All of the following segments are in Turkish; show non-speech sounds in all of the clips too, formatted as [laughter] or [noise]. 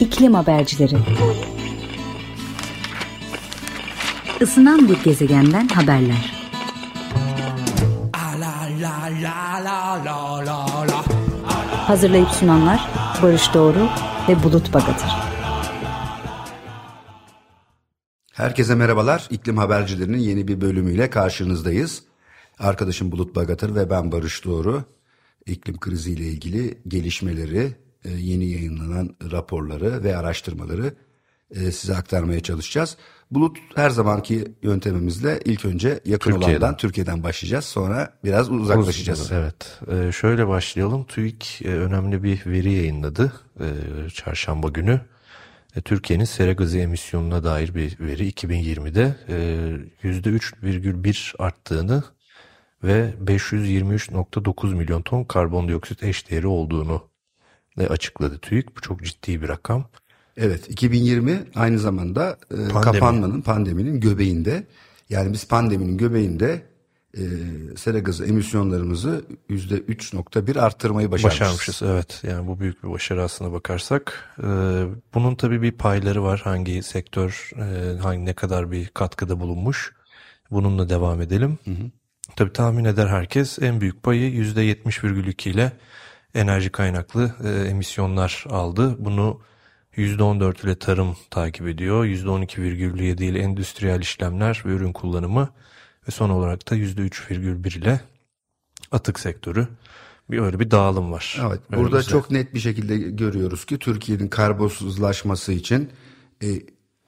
İklim Habercileri Isınan bir gezegenden haberler. Hazırlayıp sunanlar Barış Doğru ve Bulut Bagatır. Herkese merhabalar. İklim Habercilerinin yeni bir bölümüyle karşınızdayız. Arkadaşım Bulut Bagatır ve ben Barış Doğru. İklim kriziyle ilgili gelişmeleri, e, yeni yayınlanan raporları ve araştırmaları e, size aktarmaya çalışacağız. Bulut her zamanki yöntemimizle ilk önce yakın Türkiye'den. olandan Türkiye'den başlayacağız. Sonra biraz uzaklaşacağız. Evet. Ee, şöyle başlayalım. TÜİK e, önemli bir veri yayınladı e, çarşamba günü. E, Türkiye'nin sera gazı emisyonuna dair bir veri 2020'de e, %3,1 arttığını ve 523.9 milyon ton karbondioksit eşdeğeri olduğunu e, açıkladı TÜİK. Bu çok ciddi bir rakam. Evet 2020 aynı zamanda e, kapanmanın pandeminin göbeğinde yani biz pandeminin göbeğinde e, sera gazı emisyonlarımızı yüzde 3.1 arttırmayı başarmışız. Başarmışız evet yani bu büyük bir başarı aslına bakarsak. Ee, bunun tabii bir payları var hangi sektör e, hangi ne kadar bir katkıda bulunmuş. Bununla devam edelim. Tabii tahmin eder herkes en büyük payı %70,2 ile enerji kaynaklı e, emisyonlar aldı. Bunu %14 ile tarım takip ediyor. %12,7 ile endüstriyel işlemler ve ürün kullanımı ve son olarak da %3,1 ile atık sektörü. Bir öyle bir dağılım var. Evet, burada Önümüzde. çok net bir şekilde görüyoruz ki Türkiye'nin karbonsuzlaşması için e,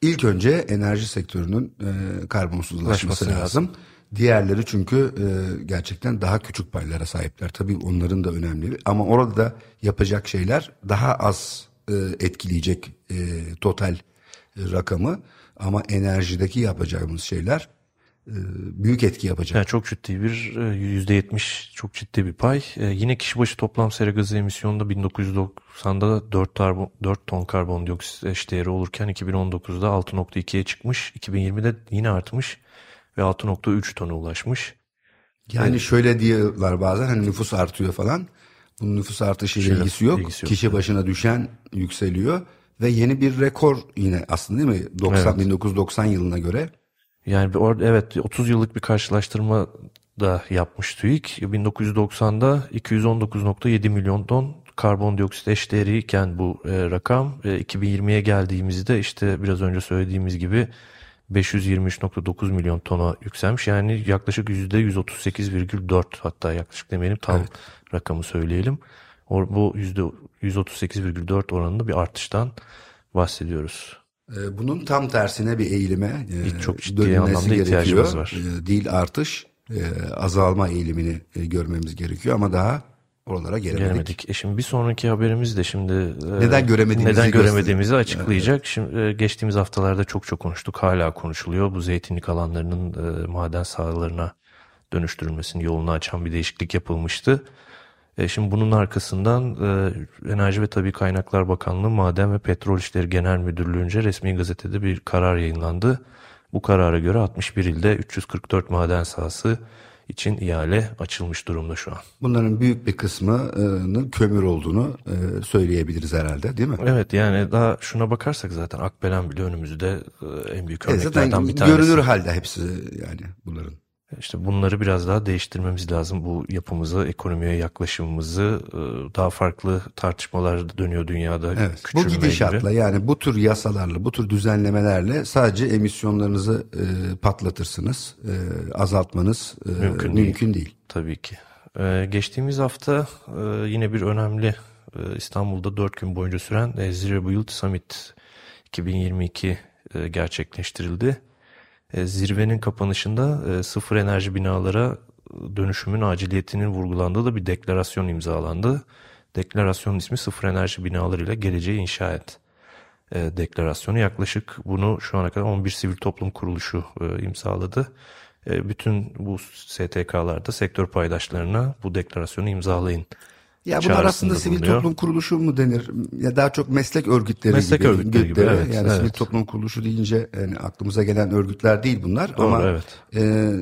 ilk önce enerji sektörünün e, karbonsuzlaşmasıLaşması lazım. Diğerleri çünkü e, gerçekten daha küçük paylara sahipler. Tabii onların da önemli ama orada da yapacak şeyler daha az e, etkileyecek e, total e, rakamı ama enerjideki yapacağımız şeyler e, büyük etki yapacak. Yani çok ciddi bir e, %70 çok ciddi bir pay. Yine kişi başı toplam sera gazı emisyonunda 1990'da 4, karbon, 4 ton karbondioksit eşdeğeri olurken 2019'da 6.2'ye çıkmış. 2020'de yine artmış ve 6.3 tona ulaşmış. Yani şöyle diyorlar bazen hani nüfus artıyor falan. Bunun nüfus artışıyla Şeyle ilgisi yok. ilgisi yok, Kişi başına düşen yükseliyor ve yeni bir rekor yine aslında değil mi? 90 1990 yılına göre. Yani bir orada evet 30 yıllık bir karşılaştırma da yapmış TÜİK. 1990'da 219.7 milyon ton karbondioksit eşdeğeriyken bu e, rakam e, 2020'ye geldiğimizde işte biraz önce söylediğimiz gibi 523.9 milyon tona yükselmiş. Yani yaklaşık %138,4 hatta yaklaşık demeyelim tam rakamı söyleyelim. Bu %138,4 oranında bir artıştan bahsediyoruz. Ee, Bunun tam tersine bir eğilime e, Çok ciddi anlamda ihtiyacımız var. E, Değil artış, e, azalma eğilimini e, görmemiz gerekiyor ama daha oralara gelemedik. Gelemedik. E şimdi bir sonraki haberimiz de şimdi e, Neden göremediğimizi neden göremediğimizi açıklayacak. Şimdi e, geçtiğimiz haftalarda çok çok konuştuk. Hala konuşuluyor. Bu zeytinlik alanlarının e, maden sahalarına dönüştürülmesinin yolunu açan bir değişiklik yapılmıştı. E, şimdi bunun arkasından e, Enerji ve Tabii Kaynaklar Bakanlığı Maden ve Petrol İşleri Genel Müdürlüğü'nce resmi gazetede bir karar yayınlandı. Bu karara göre 61 ilde 344 maden sahası için ihale açılmış durumda şu an. Bunların büyük bir kısmının kömür olduğunu e, söyleyebiliriz herhalde değil mi? Evet yani daha şuna bakarsak zaten Akbelen bile önümüzde e, en büyük E, örneklerden zaten bir tanesi. görünür halde hepsi yani bunların. İşte bunları biraz daha değiştirmemiz lazım. Bu yapımızı, ekonomiye yaklaşımımızı e, daha farklı tartışmalar dönüyor dünyada. Evet. Bu gidişatla gibi. yani bu tür yasalarla, bu tür düzenlemelerle sadece emisyonlarınızı e, patlatırsınız. E, azaltmanız e, Mümkün mümkün, değil. değil. Tabii ki. Ee, geçtiğimiz hafta e, yine bir önemli e, İstanbul'da 4 gün boyunca süren e, Zero Build Summit 2022 e, gerçekleştirildi. E, zirvenin kapanışında e, sıfır enerji binalara e, dönüşümün aciliyetinin vurgulandığı da bir deklarasyon imzalandı. Deklarasyonun ismi sıfır enerji binalarıyla geleceği inşa et deklarasyonu. Yaklaşık bunu şu ana kadar 11 sivil toplum kuruluşu imzaladı. Bütün bu STK'larda sektör paydaşlarına bu deklarasyonu imzalayın. Ya bunlar aslında sivil bulunuyor. toplum kuruluşu mu denir? Ya daha çok meslek örgütleri Meslek gibi. örgütleri gibi, evet, Yani evet. sivil toplum kuruluşu deyince yani aklımıza gelen örgütler değil bunlar. Doğru, Ama evet. e,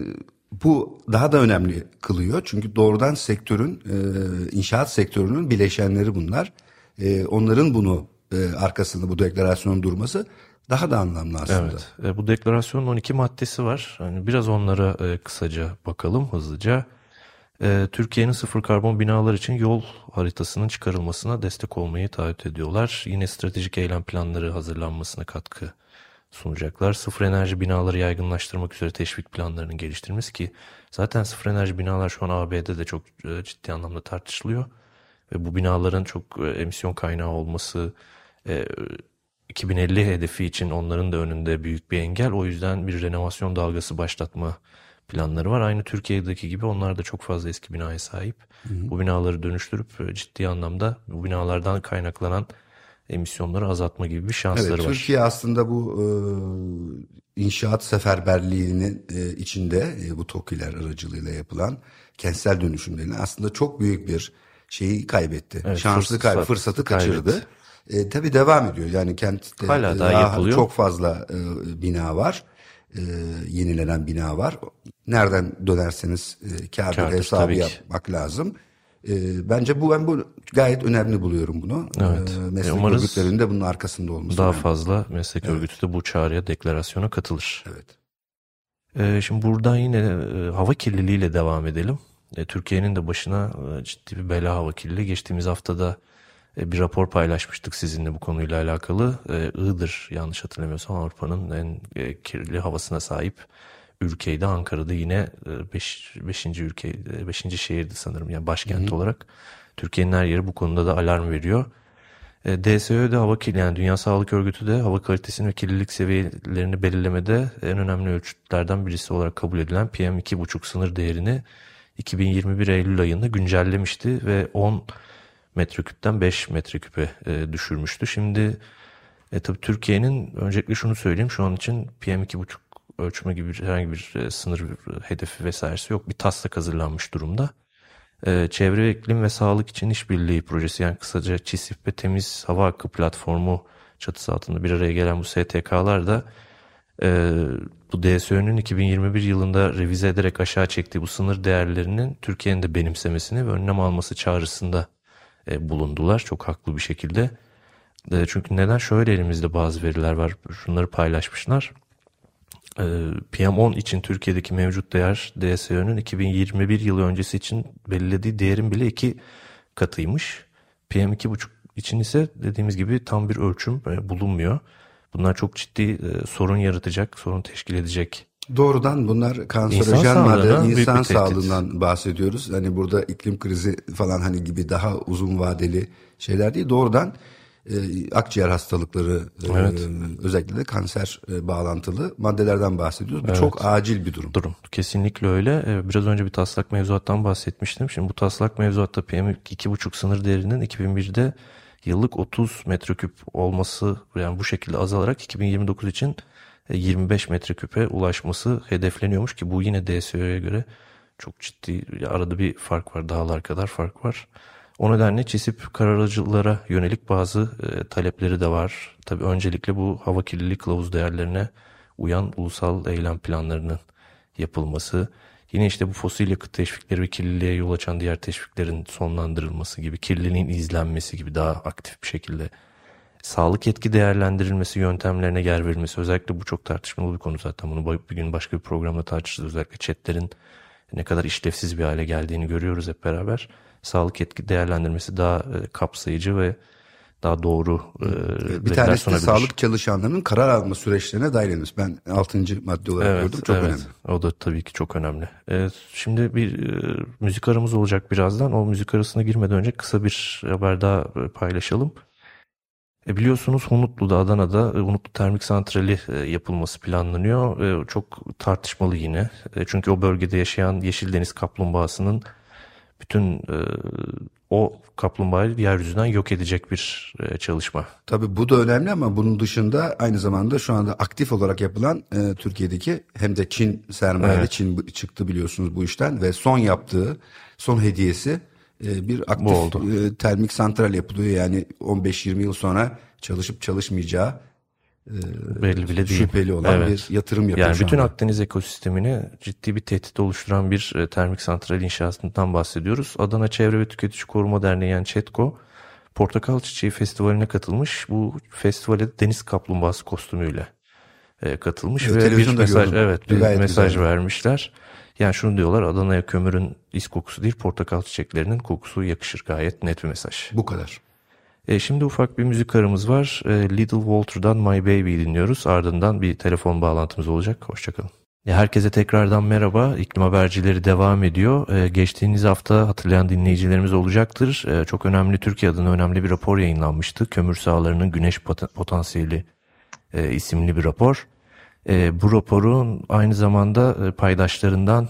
bu daha da önemli kılıyor. Çünkü doğrudan sektörün, e, inşaat sektörünün bileşenleri bunlar. E, onların bunu e, arkasında bu deklarasyonun durması daha da anlamlı aslında. Evet. E, bu deklarasyonun 12 maddesi var. Yani biraz onlara e, kısaca bakalım hızlıca. E, Türkiye'nin sıfır karbon binalar için yol haritasının çıkarılmasına destek olmayı taahhüt ediyorlar. Yine stratejik eylem planları hazırlanmasına katkı sunacaklar. Sıfır enerji binaları yaygınlaştırmak üzere teşvik planlarının geliştirilmesi ki zaten sıfır enerji binalar şu an ABD'de de çok e, ciddi anlamda tartışılıyor. Ve bu binaların çok e, emisyon kaynağı olması, e, 2050 hedefi için onların da önünde büyük bir engel. O yüzden bir renovasyon dalgası başlatma planları var. Aynı Türkiye'deki gibi onlar da çok fazla eski binaya sahip. Hı hı. Bu binaları dönüştürüp e, ciddi anlamda bu binalardan kaynaklanan emisyonları azaltma gibi bir şansları evet, var. Türkiye aslında bu e, inşaat seferberliğinin e, içinde e, bu TOKİ'ler aracılığıyla yapılan kentsel dönüşümlerin aslında çok büyük bir şeyi kaybetti. Evet, Şanslı fırsat, kaybetti, fırsatı kaçırdı. Kaybetti. E, tabii devam ediyor. Yani kentte Hala daha yapılıyor. çok fazla e, bina var. E, yenilenen bina var. Nereden dönerseniz e, kârdır hesabı yapmak lazım. E, bence bu ben bu gayet önemli buluyorum bunu. Evet. E, meslek e, örgütlerinde bunun arkasında olması. Daha önemli. fazla meslek evet. örgütü de bu çağrıya, deklarasyona katılır. Evet. E, şimdi buradan yine e, hava kirliliğiyle devam edelim. E, Türkiye'nin de başına e, ciddi bir bela hava kirliliği. Geçtiğimiz haftada e, bir rapor paylaşmıştık sizinle bu konuyla alakalı. E, Iğdır yanlış hatırlamıyorsam Avrupa'nın en e, kirli havasına sahip ülkeydi. Ankara'da yine 5. Beş, ülke 5. şehirdi sanırım yani başkent Hı-hı. olarak. Türkiye'nin her yeri bu konuda da alarm veriyor. DSÖ de hava kirliliği yani Dünya Sağlık Örgütü de hava kalitesini ve kirlilik seviyelerini belirlemede en önemli ölçütlerden birisi olarak kabul edilen PM2,5 sınır değerini 2021 Eylül ayında güncellemişti ve 10 metreküpten 5 metreküpe e, düşürmüştü. Şimdi e, tabii Türkiye'nin öncelikle şunu söyleyeyim şu an için PM2,5 ölçme gibi herhangi bir e, sınır hedefi vesairesi yok. Bir taslak hazırlanmış durumda. E, çevre, iklim ve sağlık için işbirliği projesi yani kısaca ÇİSİP ve Temiz Hava Hakkı platformu çatısı altında bir araya gelen bu STK'lar da e, bu DSÖ'nün 2021 yılında revize ederek aşağı çektiği bu sınır değerlerinin Türkiye'nin de benimsemesini ve önlem alması çağrısında e, bulundular çok haklı bir şekilde. E, çünkü neden şöyle elimizde bazı veriler var şunları paylaşmışlar. E, PM10 için Türkiye'deki mevcut değer DSÖ'nün 2021 yılı öncesi için belirlediği değerin bile iki katıymış. PM2,5 için ise dediğimiz gibi tam bir ölçüm bulunmuyor. Bunlar çok ciddi sorun yaratacak, sorun teşkil edecek Doğrudan bunlar kanserojen madde, insan sağlığından bahsediyoruz. Hani burada iklim krizi falan hani gibi daha uzun vadeli şeyler değil. Doğrudan e, akciğer hastalıkları e, evet. e, özellikle de kanser e, bağlantılı maddelerden bahsediyoruz. Bu evet. çok acil bir durum. Durum. Kesinlikle öyle. E, biraz önce bir taslak mevzuattan bahsetmiştim. Şimdi bu taslak mevzuatta PM2,5 sınır değerinin 2001'de yıllık 30 metreküp olması yani bu şekilde azalarak 2029 için 25 metreküpe ulaşması hedefleniyormuş ki bu yine DSÖ'ye göre çok ciddi arada bir fark var. Dağlar kadar fark var. O nedenle çisip kararacılara yönelik bazı e, talepleri de var. Tabii öncelikle bu hava kirliliği kılavuz değerlerine uyan ulusal eylem planlarının yapılması. Yine işte bu fosil yakıt teşvikleri ve kirliliğe yol açan diğer teşviklerin sonlandırılması gibi, kirliliğin izlenmesi gibi daha aktif bir şekilde sağlık etki değerlendirilmesi yöntemlerine yer verilmesi özellikle bu çok tartışmalı bir konu zaten bunu bir gün başka bir programda tartışırız özellikle chatlerin ne kadar işlevsiz bir hale geldiğini görüyoruz hep beraber sağlık etki değerlendirmesi daha e, kapsayıcı ve daha doğru e, bir tanesi de sağlık çalışanlarının karar alma süreçlerine edilmesi. Ben altıncı madde olarak evet, gördüm. Çok evet, önemli. O da tabii ki çok önemli. Evet, şimdi bir e, müzik aramız olacak birazdan. O müzik arasına girmeden önce kısa bir haber daha paylaşalım. E biliyorsunuz Hunutlu'da Adana'da e, Hunutlu Termik Santrali e, yapılması planlanıyor. E, çok tartışmalı yine. Çünkü o bölgede yaşayan Yeşil Deniz kaplumbağasının bütün o kaplumbağayı yeryüzünden yok edecek bir çalışma. Tabii bu da önemli ama bunun dışında aynı zamanda şu anda aktif olarak yapılan Türkiye'deki hem de Çin sermayeli evet. Çin çıktı biliyorsunuz bu işten ve son yaptığı son hediyesi e, bir aktif oldu. E, termik santral yapılıyor. Yani 15-20 yıl sonra çalışıp çalışmayacağı e, belli bile değil. şüpheli olan evet. bir yatırım yapıyor. Yani bütün anda. Akdeniz ekosistemini ciddi bir tehdit oluşturan bir termik santral inşasından bahsediyoruz. Adana Çevre ve Tüketici Koruma Derneği yani ÇETKO Portakal Çiçeği Festivali'ne katılmış. Bu festivale deniz kaplumbağası kostümüyle e, katılmış evet, ve bir mesaj gördüm. evet bir mesaj güzel. vermişler. Yani şunu diyorlar Adana'ya kömürün is kokusu değil portakal çiçeklerinin kokusu yakışır gayet net bir mesaj. Bu kadar. E, şimdi ufak bir müzik aramız var. E, Little Walter'dan My Baby dinliyoruz. Ardından bir telefon bağlantımız olacak. Hoşçakalın. Herkese tekrardan merhaba. İklim habercileri devam ediyor. Ee, geçtiğimiz hafta hatırlayan dinleyicilerimiz olacaktır. Ee, çok önemli Türkiye adına önemli bir rapor yayınlanmıştı. Kömür sahalarının güneş potansiyeli e, isimli bir rapor. E, bu raporun aynı zamanda e, paydaşlarından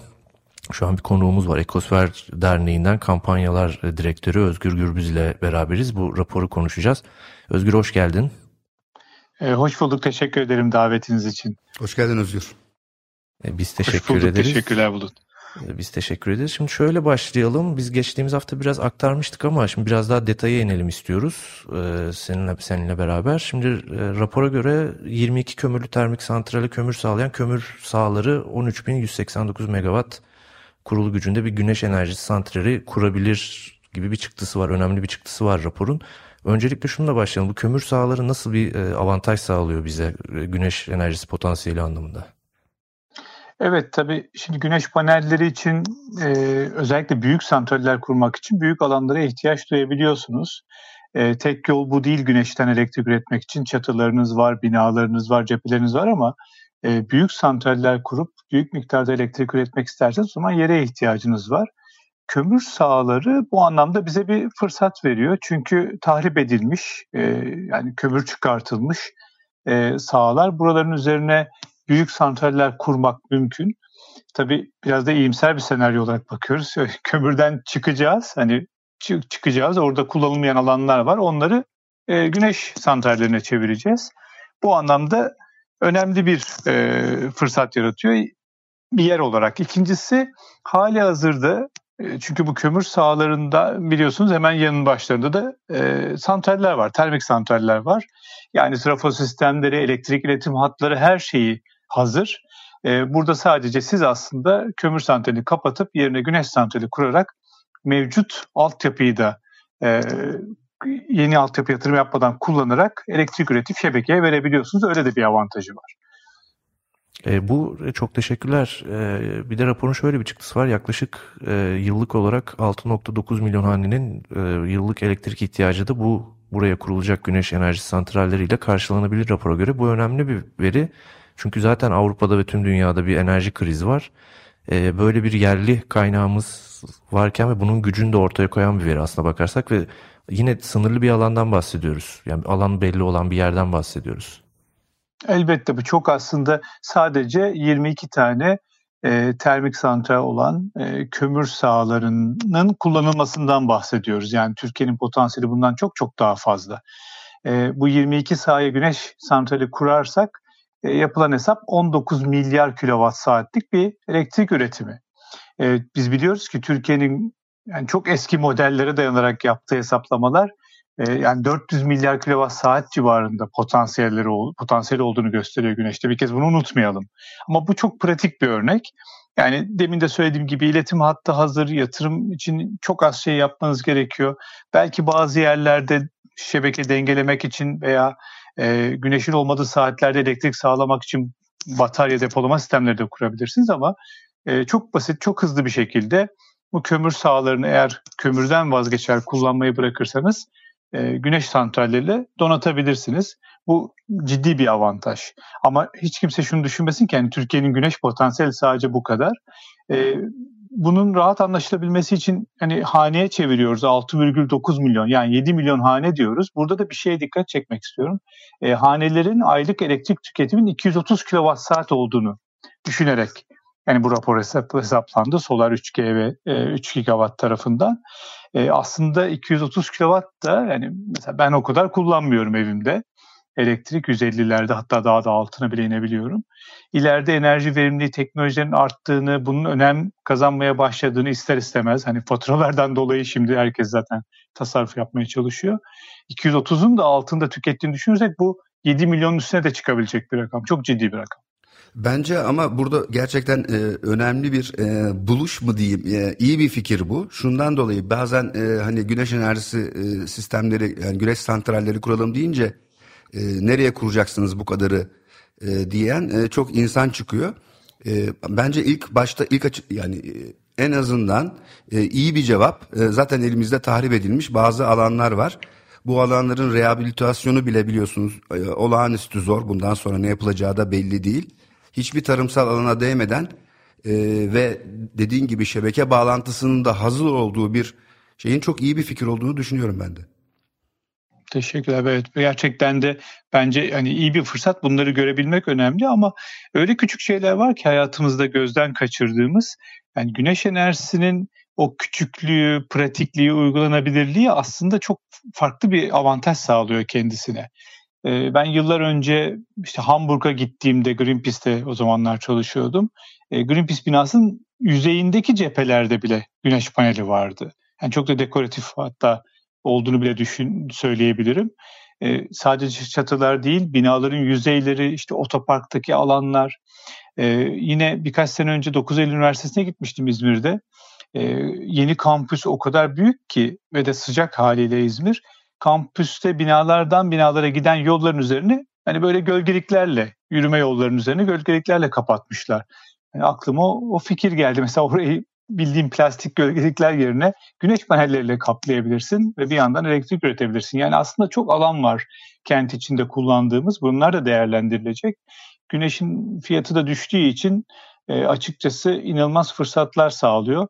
şu an bir konuğumuz var. Ekosfer Derneği'nden kampanyalar direktörü Özgür Gürbüz ile beraberiz. Bu raporu konuşacağız. Özgür hoş geldin. E, hoş bulduk. Teşekkür ederim davetiniz için. Hoş geldin Özgür. E, biz teşekkür bulduk, ederiz. Teşekkürler Bulut. E, biz teşekkür ederiz. Şimdi şöyle başlayalım. Biz geçtiğimiz hafta biraz aktarmıştık ama şimdi biraz daha detaya inelim istiyoruz ee, seninle seninle beraber. Şimdi e, rapora göre 22 kömürlü termik santrale kömür sağlayan kömür sahaları 13.189 megawatt kurulu gücünde bir güneş enerjisi santrali kurabilir gibi bir çıktısı var. Önemli bir çıktısı var raporun. Öncelikle şununla başlayalım. Bu kömür sahaları nasıl bir e, avantaj sağlıyor bize güneş enerjisi potansiyeli anlamında? Evet tabii şimdi güneş panelleri için e, özellikle büyük santraller kurmak için büyük alanlara ihtiyaç duyabiliyorsunuz. E, tek yol bu değil güneşten elektrik üretmek için çatılarınız var, binalarınız var, cepheleriniz var ama e, büyük santraller kurup büyük miktarda elektrik üretmek isterseniz o zaman yere ihtiyacınız var. Kömür sahaları bu anlamda bize bir fırsat veriyor. Çünkü tahrip edilmiş, e, yani kömür çıkartılmış e, sahalar buraların üzerine büyük santraller kurmak mümkün. Tabii biraz da iyimser bir senaryo olarak bakıyoruz. [laughs] Kömürden çıkacağız. Hani çık çıkacağız. Orada kullanılmayan alanlar var. Onları e, güneş santrallerine çevireceğiz. Bu anlamda önemli bir e, fırsat yaratıyor bir yer olarak. İkincisi hali hazırda e, çünkü bu kömür sahalarında biliyorsunuz hemen yanın başlarında da e, santraller var, termik santraller var. Yani trafo sistemleri, elektrik iletim hatları her şeyi hazır. E, burada sadece siz aslında kömür santralini kapatıp yerine güneş santrali kurarak mevcut altyapıyı da e, yeni altyapı yatırım yapmadan kullanarak elektrik üretip şebekeye verebiliyorsunuz. Öyle de bir avantajı var. E, bu e, çok teşekkürler. E, bir de raporun şöyle bir çıktısı var. Yaklaşık e, yıllık olarak 6.9 milyon hanenin e, yıllık elektrik ihtiyacı da bu buraya kurulacak güneş enerji santralleriyle karşılanabilir rapora göre. Bu önemli bir veri. Çünkü zaten Avrupa'da ve tüm dünyada bir enerji krizi var. Ee, böyle bir yerli kaynağımız varken ve bunun gücünü de ortaya koyan bir veri aslına bakarsak ve yine sınırlı bir alandan bahsediyoruz. Yani alan belli olan bir yerden bahsediyoruz. Elbette bu çok aslında sadece 22 tane e, termik santral olan e, kömür sahalarının kullanılmasından bahsediyoruz. Yani Türkiye'nin potansiyeli bundan çok çok daha fazla. E, bu 22 sahaya güneş santrali kurarsak e, yapılan hesap 19 milyar kilowatt saatlik bir elektrik üretimi. E, biz biliyoruz ki Türkiye'nin yani çok eski modellere dayanarak yaptığı hesaplamalar e, yani 400 milyar kilowatt saat civarında potansiyelleri potansiyeli olduğunu gösteriyor güneşte. Bir kez bunu unutmayalım. Ama bu çok pratik bir örnek. Yani demin de söylediğim gibi iletim hattı hazır, yatırım için çok az şey yapmanız gerekiyor. Belki bazı yerlerde şebeke dengelemek için veya e, güneşin olmadığı saatlerde elektrik sağlamak için batarya depolama sistemleri de kurabilirsiniz ama e, çok basit, çok hızlı bir şekilde bu kömür sahalarını eğer kömürden vazgeçer kullanmayı bırakırsanız e, güneş santralleriyle donatabilirsiniz. Bu ciddi bir avantaj. Ama hiç kimse şunu düşünmesin ki yani Türkiye'nin güneş potansiyeli sadece bu kadar. E, bunun rahat anlaşılabilmesi için hani haneye çeviriyoruz 6,9 milyon yani 7 milyon hane diyoruz. Burada da bir şeye dikkat çekmek istiyorum. E, hanelerin aylık elektrik tüketimin 230 kilowatt saat olduğunu düşünerek yani bu rapor hesap, hesaplandı Solar 3G ve e, 3 gigawatt tarafından. E, aslında 230 kilowatt da yani mesela ben o kadar kullanmıyorum evimde elektrik 150'lerde hatta daha da altına bile inebiliyorum. İleride enerji verimliliği teknolojilerin arttığını, bunun önem kazanmaya başladığını ister istemez. Hani faturalardan [laughs] dolayı şimdi herkes zaten tasarruf yapmaya çalışıyor. 230'un da altında tükettiğini düşünürsek bu 7 milyonun üstüne de çıkabilecek bir rakam. Çok ciddi bir rakam. Bence ama burada gerçekten e, önemli bir e, buluş mu diyeyim e, iyi bir fikir bu. Şundan dolayı bazen e, hani güneş enerjisi e, sistemleri yani güneş santralleri kuralım deyince e, nereye kuracaksınız bu kadarı e, diyen e, çok insan çıkıyor. E, bence ilk başta ilk açı, yani e, en azından e, iyi bir cevap. E, zaten elimizde tahrip edilmiş bazı alanlar var. Bu alanların rehabilitasyonu bile biliyorsunuz e, olağanüstü zor. Bundan sonra ne yapılacağı da belli değil. Hiçbir tarımsal alana değmeden e, ve dediğin gibi şebeke bağlantısının da hazır olduğu bir şeyin çok iyi bir fikir olduğunu düşünüyorum ben de. Teşekkürler. Evet gerçekten de bence hani iyi bir fırsat bunları görebilmek önemli ama öyle küçük şeyler var ki hayatımızda gözden kaçırdığımız. Yani güneş enerjisinin o küçüklüğü, pratikliği, uygulanabilirliği aslında çok farklı bir avantaj sağlıyor kendisine. Ee, ben yıllar önce işte Hamburg'a gittiğimde Greenpeace'te o zamanlar çalışıyordum. Ee, Greenpeace binasının yüzeyindeki cephelerde bile güneş paneli vardı. Yani çok da dekoratif hatta olduğunu bile düşün söyleyebilirim. Ee, sadece çatılar değil, binaların yüzeyleri, işte otoparktaki alanlar. Ee, yine birkaç sene önce 9 Eylül Üniversitesi'ne gitmiştim İzmir'de. Ee, yeni kampüs o kadar büyük ki ve de sıcak haliyle İzmir. Kampüste binalardan binalara giden yolların üzerine hani böyle gölgeliklerle, yürüme yollarının üzerine gölgeliklerle kapatmışlar. Yani aklıma o, o fikir geldi. Mesela orayı bildiğim plastik gölgelikler yerine güneş panelleriyle kaplayabilirsin ve bir yandan elektrik üretebilirsin. Yani aslında çok alan var kent içinde kullandığımız. Bunlar da değerlendirilecek. Güneşin fiyatı da düştüğü için e, açıkçası inanılmaz fırsatlar sağlıyor.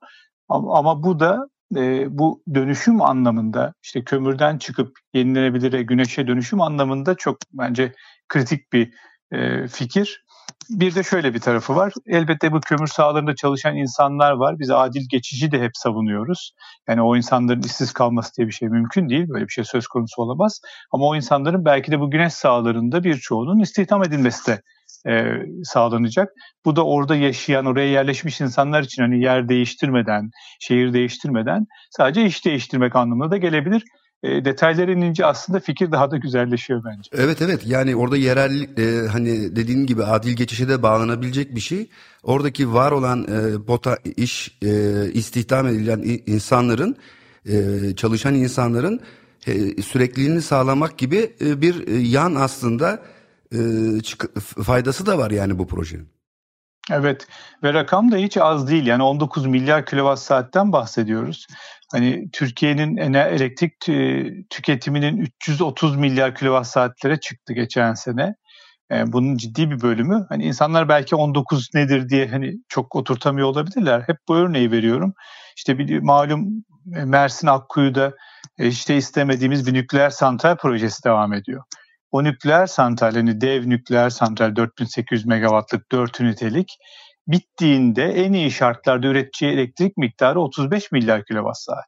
Ama, ama bu da e, bu dönüşüm anlamında işte kömürden çıkıp yenilenebilire güneşe dönüşüm anlamında çok bence kritik bir e, fikir bir de şöyle bir tarafı var. Elbette bu kömür sahalarında çalışan insanlar var. Biz adil geçici de hep savunuyoruz. Yani o insanların işsiz kalması diye bir şey mümkün değil. Böyle bir şey söz konusu olamaz. Ama o insanların belki de bu güneş sahalarında birçoğunun istihdam edilmesi de e, sağlanacak. Bu da orada yaşayan, oraya yerleşmiş insanlar için hani yer değiştirmeden, şehir değiştirmeden sadece iş değiştirmek anlamına da gelebilir e, detaylara inince aslında fikir daha da güzelleşiyor bence. Evet evet yani orada yerel e, hani dediğin gibi adil geçişe de bağlanabilecek bir şey. Oradaki var olan e, bota iş e, istihdam edilen insanların e, çalışan insanların e, sürekliliğini sağlamak gibi e, bir e, yan aslında e, faydası da var yani bu projenin. Evet ve rakam da hiç az değil yani 19 milyar kilowatt saatten bahsediyoruz. Hani Türkiye'nin elektrik tüketiminin 330 milyar kilowatt saatlere çıktı geçen sene. E, bunun ciddi bir bölümü. Hani insanlar belki 19 nedir diye hani çok oturtamıyor olabilirler. Hep bu örneği veriyorum. İşte bir malum e, Mersin Akkuyu'da e, işte istemediğimiz bir nükleer santral projesi devam ediyor. O nükleer santral, hani dev nükleer santral 4800 megawattlık 4 ünitelik bittiğinde en iyi şartlarda üreteceği elektrik miktarı 35 milyar kilowatt saat.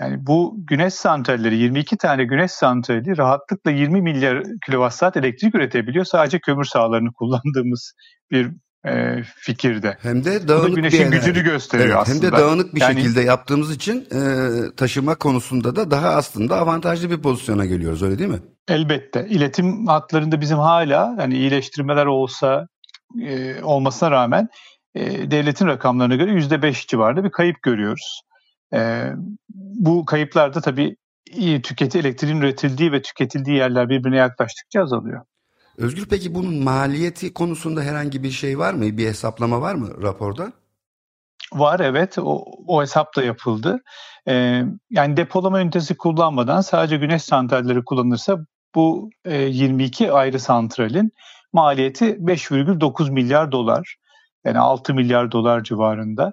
Yani bu güneş santralleri 22 tane güneş santrali rahatlıkla 20 milyar kilowatt saat elektrik üretebiliyor. Sadece kömür sahalarını kullandığımız bir e, fikirde. Hem de dağınık güneşin bir gücünü gösteriyor evet, aslında. Hem de dağınık bir yani, şekilde yaptığımız için e, taşıma konusunda da daha aslında avantajlı bir pozisyona geliyoruz öyle değil mi? Elbette. İletim hatlarında bizim hala hani iyileştirmeler olsa e, olmasına rağmen e, devletin rakamlarına göre %5 civarında bir kayıp görüyoruz. E, bu kayıplar da tabii tüketi elektriğin üretildiği ve tüketildiği yerler birbirine yaklaştıkça azalıyor. Özgür peki bunun maliyeti konusunda herhangi bir şey var mı? Bir hesaplama var mı raporda? Var evet o, o hesap da yapıldı. Ee, yani depolama ünitesi kullanmadan sadece güneş santralleri kullanırsa bu e, 22 ayrı santralin maliyeti 5,9 milyar dolar. Yani 6 milyar dolar civarında.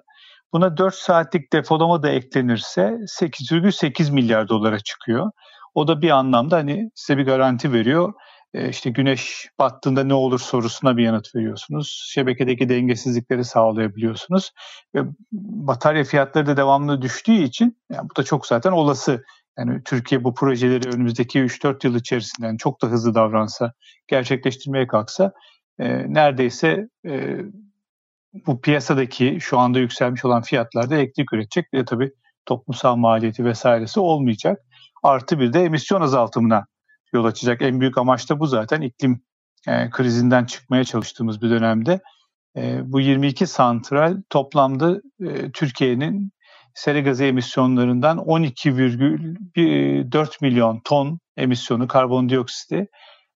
Buna 4 saatlik depolama da eklenirse 8,8 milyar dolara çıkıyor. O da bir anlamda hani size bir garanti veriyor. E, işte güneş battığında ne olur sorusuna bir yanıt veriyorsunuz. Şebekedeki dengesizlikleri sağlayabiliyorsunuz. Ve batarya fiyatları da devamlı düştüğü için yani bu da çok zaten olası. Yani Türkiye bu projeleri önümüzdeki 3-4 yıl içerisinde yani çok da hızlı davransa, gerçekleştirmeye kalksa e, neredeyse e, bu piyasadaki şu anda yükselmiş olan fiyatlarda elektrik üretecek ve tabii toplumsal maliyeti vesairesi olmayacak. Artı bir de emisyon azaltımına yol açacak. En büyük amaç da bu zaten iklim e, krizinden çıkmaya çalıştığımız bir dönemde e, bu 22 santral toplamda e, Türkiye'nin sera gazı emisyonlarından 12,4 milyon ton emisyonu karbondioksiti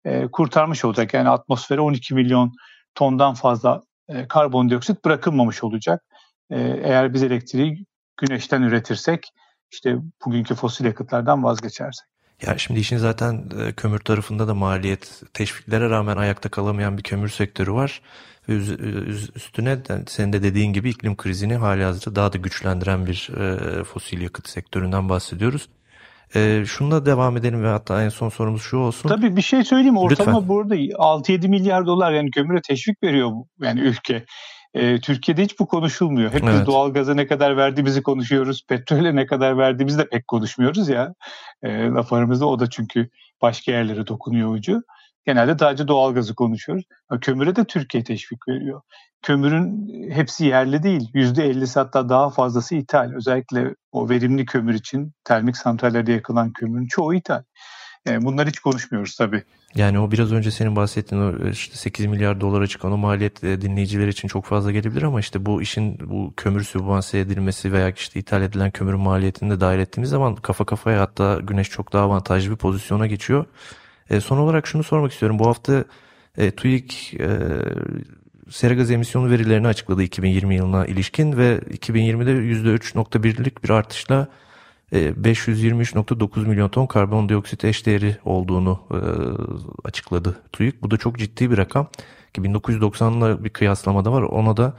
e, kurtarmış olacak. Yani atmosfere 12 milyon tondan fazla e, karbondioksit bırakılmamış olacak. E, eğer biz elektriği güneşten üretirsek işte bugünkü fosil yakıtlardan vazgeçersek. Ya şimdi işin zaten e, kömür tarafında da maliyet teşviklere rağmen ayakta kalamayan bir kömür sektörü var. Ve üstüne senin de dediğin gibi iklim krizini hali hazırda daha da güçlendiren bir e, fosil yakıt sektöründen bahsediyoruz. E, şununla devam edelim ve hatta en son sorumuz şu olsun. Tabii bir şey söyleyeyim. Ortalama Lütfen. burada 6-7 milyar dolar yani kömüre teşvik veriyor yani ülke. E, Türkiye'de hiç bu konuşulmuyor. Hep evet. biz doğalgaza ne kadar verdiğimizi konuşuyoruz. Petrole ne kadar verdiğimizi de pek konuşmuyoruz ya. E, laf aramızda o da çünkü başka yerlere dokunuyor ucu. Genelde sadece doğalgazı konuşuyoruz. Kömüre de Türkiye teşvik veriyor. Kömürün hepsi yerli değil. %50'si hatta daha fazlası ithal. Özellikle o verimli kömür için termik santrallerde yakılan kömürün çoğu ithal. Yani bunlar hiç konuşmuyoruz tabii. Yani o biraz önce senin bahsettiğin o işte 8 milyar dolara çıkan o maliyet e, dinleyiciler için çok fazla gelebilir ama işte bu işin bu kömür sübvanse edilmesi veya işte ithal edilen kömürün maliyetini de dahil ettiğimiz zaman kafa kafaya hatta güneş çok daha avantajlı bir pozisyona geçiyor. E, son olarak şunu sormak istiyorum. Bu hafta e, TÜİK e, sera gaz emisyonu verilerini açıkladı 2020 yılına ilişkin ve 2020'de %3.1'lik bir artışla 523.9 e, milyon ton karbondioksit eşdeğeri olduğunu e, açıkladı TÜİK. Bu da çok ciddi bir rakam. Ki 1990'la bir kıyaslamada var. Ona da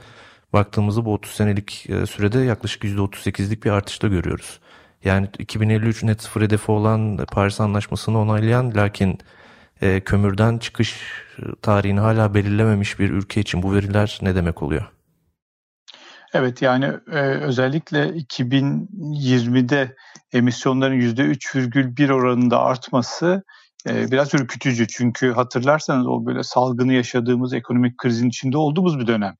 baktığımızda bu 30 senelik e, sürede yaklaşık %38'lik bir artışta görüyoruz. Yani 2053 net sıfır hedefi olan Paris Anlaşması'nı onaylayan lakin kömürden çıkış tarihini hala belirlememiş bir ülke için bu veriler ne demek oluyor? Evet yani e, özellikle 2020'de emisyonların %3,1 oranında artması e, biraz ürkütücü. Çünkü hatırlarsanız o böyle salgını yaşadığımız ekonomik krizin içinde olduğumuz bir dönem.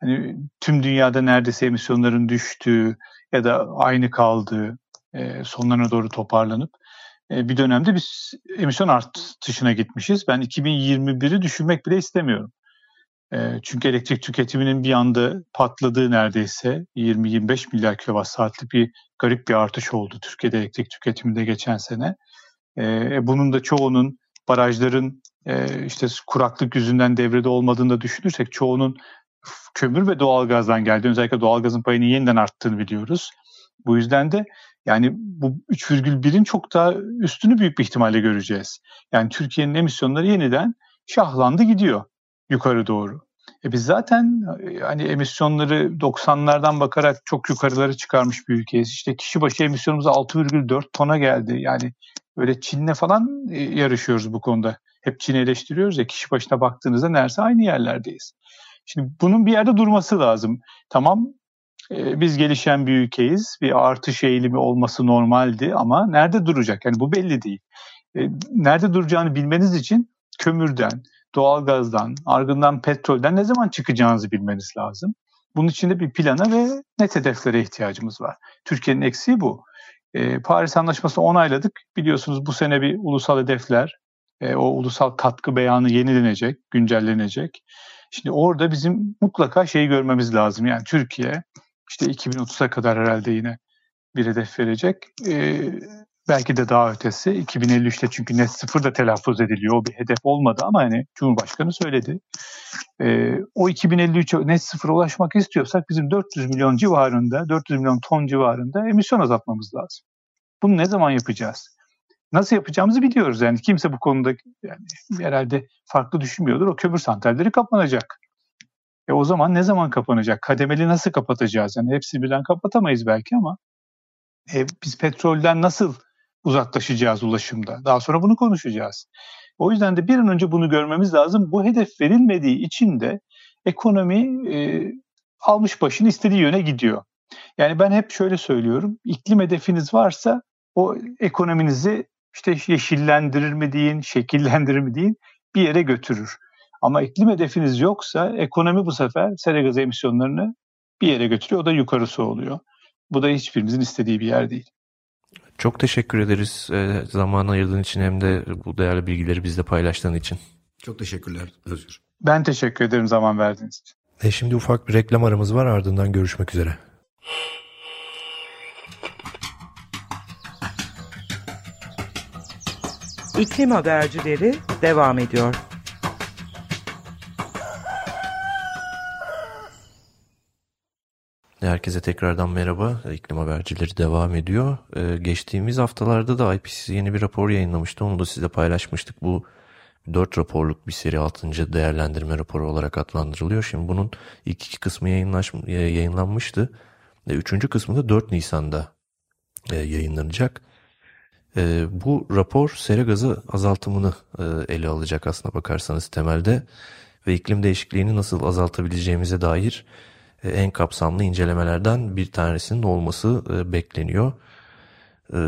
Hani tüm dünyada neredeyse emisyonların düştüğü ya da aynı kaldığı e, sonlarına doğru toparlanıp e, bir dönemde biz emisyon artışına gitmişiz. Ben 2021'i düşünmek bile istemiyorum. E, çünkü elektrik tüketiminin bir anda patladığı neredeyse 20-25 milyar kilowatt saatlik bir garip bir artış oldu Türkiye'de elektrik tüketiminde geçen sene. E, bunun da çoğunun barajların işte kuraklık yüzünden devrede olmadığını da düşünürsek çoğunun kömür ve doğalgazdan geldi. Özellikle doğalgazın payını yeniden arttığını biliyoruz. Bu yüzden de yani bu 3,1'in çok daha üstünü büyük bir ihtimalle göreceğiz. Yani Türkiye'nin emisyonları yeniden şahlandı gidiyor yukarı doğru. E biz zaten hani emisyonları 90'lardan bakarak çok yukarılara çıkarmış bir ülkeyiz. İşte kişi başı emisyonumuz 6,4 tona geldi. Yani böyle Çin'le falan e, yarışıyoruz bu konuda. Hep Çin'i eleştiriyoruz ya kişi başına baktığınızda neredeyse aynı yerlerdeyiz. Şimdi bunun bir yerde durması lazım. Tamam e, biz gelişen bir ülkeyiz. Bir artış eğilimi olması normaldi ama nerede duracak? Yani bu belli değil. E, nerede duracağını bilmeniz için kömürden, doğalgazdan, ardından petrolden ne zaman çıkacağınızı bilmeniz lazım. Bunun için de bir plana ve net hedeflere ihtiyacımız var. Türkiye'nin eksiği bu. E, Paris Anlaşması'nı onayladık. Biliyorsunuz bu sene bir ulusal hedefler, e, o ulusal katkı beyanı yenilenecek, güncellenecek. Şimdi orada bizim mutlaka şeyi görmemiz lazım. Yani Türkiye işte 2030'a kadar herhalde yine bir hedef verecek. E, belki de daha ötesi. 2053'te çünkü net sıfır da telaffuz ediliyor. O bir hedef olmadı ama hani Cumhurbaşkanı söyledi. E, o 2053'e net sıfıra ulaşmak istiyorsak bizim 400 milyon civarında, 400 milyon ton civarında emisyon azaltmamız lazım. Bunu ne zaman yapacağız? Nasıl yapacağımızı biliyoruz. Yani kimse bu konuda yani herhalde farklı düşünmüyordur. O kömür santralleri kapanacak. E o zaman ne zaman kapanacak? Kademeli nasıl kapatacağız? Yani hepsi birden kapatamayız belki ama e, biz petrolden nasıl uzaklaşacağız ulaşımda? Daha sonra bunu konuşacağız. O yüzden de bir an önce bunu görmemiz lazım. Bu hedef verilmediği için de ekonomi e, almış başını istediği yöne gidiyor. Yani ben hep şöyle söylüyorum. İklim hedefiniz varsa o ekonominizi işte yeşillendirir mi deyin, şekillendirir mi deyin bir yere götürür. Ama iklim hedefiniz yoksa ekonomi bu sefer sera gazı emisyonlarını bir yere götürüyor. O da yukarısı oluyor. Bu da hiçbirimizin istediği bir yer değil. Çok teşekkür ederiz e, zaman ayırdığın için hem de bu değerli bilgileri bizle paylaştığın için. Çok teşekkürler Özgür. Ben teşekkür ederim zaman verdiğiniz için. E şimdi ufak bir reklam aramız var ardından görüşmek üzere. İklim Habercileri devam ediyor. Herkese tekrardan merhaba. İklim habercileri devam ediyor. Ee, geçtiğimiz haftalarda da IPCC yeni bir rapor yayınlamıştı. Onu da size paylaşmıştık. Bu 4 raporluk bir seri 6. değerlendirme raporu olarak adlandırılıyor. Şimdi bunun ilk iki kısmı yayınlanmıştı. E, üçüncü kısmı da 4 Nisan'da e, yayınlanacak. E, bu rapor sera gazı azaltımını e, ele alacak aslına bakarsanız temelde ve iklim değişikliğini nasıl azaltabileceğimize dair en kapsamlı incelemelerden bir tanesinin olması e, bekleniyor. E,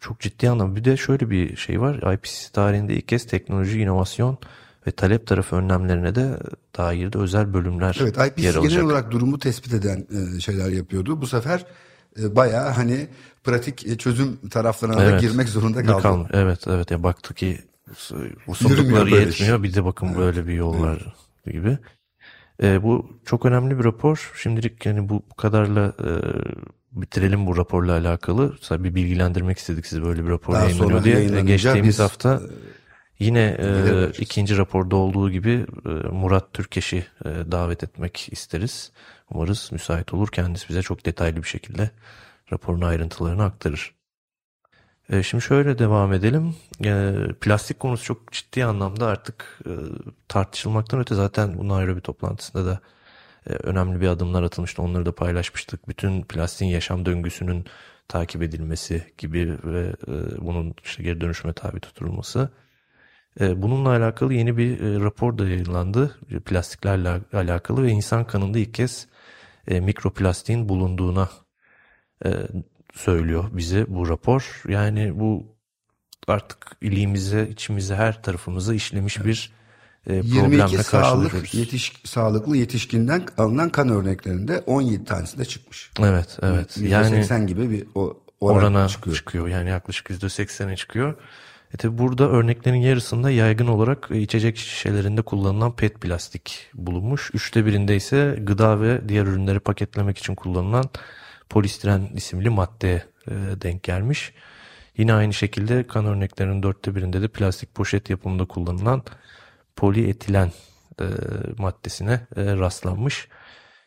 çok ciddi anlamda bir de şöyle bir şey var. IPCC tarihinde ilk kez teknoloji, inovasyon ve talep tarafı önlemlerine de dair de özel bölümler evet, IPCC yer alacak. genel olarak durumu tespit eden şeyler yapıyordu. Bu sefer bayağı hani pratik çözüm taraflarına evet. da girmek zorunda kaldı. Kalm evet evet ya baktı ki usullukları yetmiyor bir de bakın evet. böyle bir yol var evet. gibi. E, bu çok önemli bir rapor. Şimdilik yani bu, bu kadarla e, bitirelim bu raporla alakalı. Sadece bir bilgilendirmek istedik sizi böyle bir rapor Daha yayınlanıyor diye. E, geçtiğimiz biz, hafta yine e, ikinci raporda olduğu gibi e, Murat Türkeş'i e, davet etmek isteriz. Umarız müsait olur. Kendisi bize çok detaylı bir şekilde raporun ayrıntılarını aktarır. E, şimdi şöyle devam edelim. E, plastik konusu çok ciddi anlamda artık e, tartışılmaktan öte zaten bu Nairobi toplantısında da önemli bir adımlar atılmıştı. Onları da paylaşmıştık. Bütün plastiğin yaşam döngüsünün takip edilmesi gibi ve bunun işte geri dönüşüme tabi tutulması. Bununla alakalı yeni bir rapor da yayınlandı. Plastiklerle alakalı ve insan kanında ilk kez mikroplastiğin bulunduğuna söylüyor bize bu rapor. Yani bu artık iliğimize, içimize, her tarafımıza işlemiş evet. bir e, problemle 22 sağlık, yetiş, sağlıklı yetişkinden alınan kan örneklerinde 17 tanesi de çıkmış. Evet, evet. Yani %80 gibi bir o, oran orana çıkıyor. çıkıyor. Yani yaklaşık %80'e çıkıyor. E tabi burada örneklerin yarısında yaygın olarak içecek şişelerinde kullanılan pet plastik bulunmuş. Üçte birinde ise gıda ve diğer ürünleri paketlemek için kullanılan polistiren isimli maddeye e, denk gelmiş. Yine aynı şekilde kan örneklerinin dörtte birinde de plastik poşet yapımında kullanılan polietilen e, maddesine e, rastlanmış.